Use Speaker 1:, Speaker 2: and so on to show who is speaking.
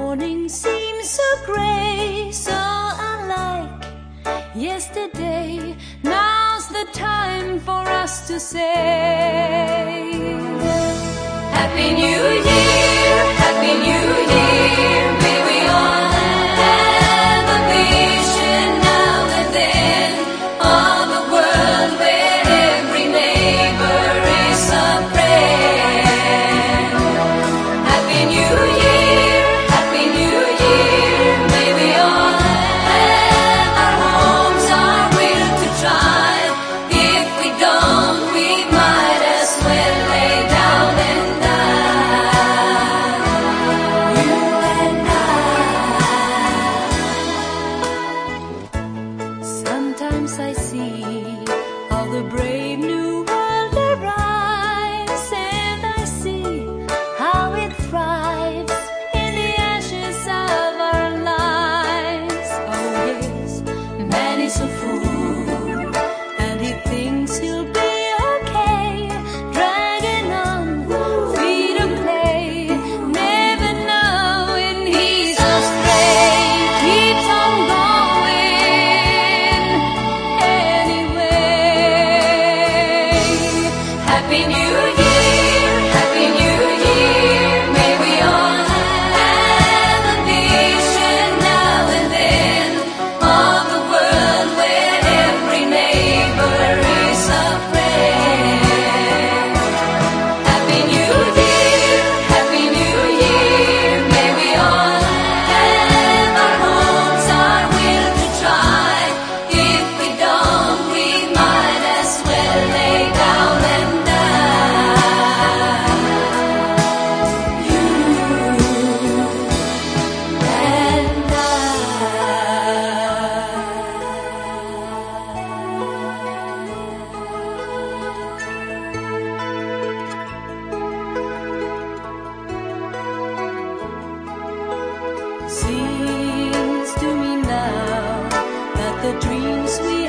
Speaker 1: morning seems so gray, so unlike yesterday. Now's the time for us to say Happy New Year, Happy New Year. Sometimes I see all the brave happy you. the dreams we